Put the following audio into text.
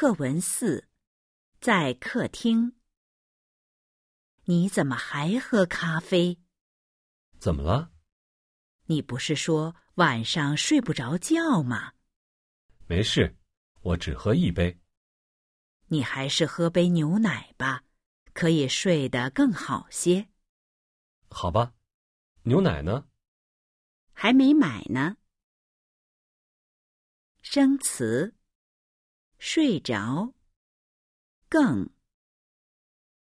课文四，在客厅。你怎么还喝咖啡？怎么了？你不是说晚上睡不着觉吗？没事，我只喝一杯。你还是喝杯牛奶吧，可以睡得更好些。好吧，牛奶呢？还没买呢。生词。睡着，更。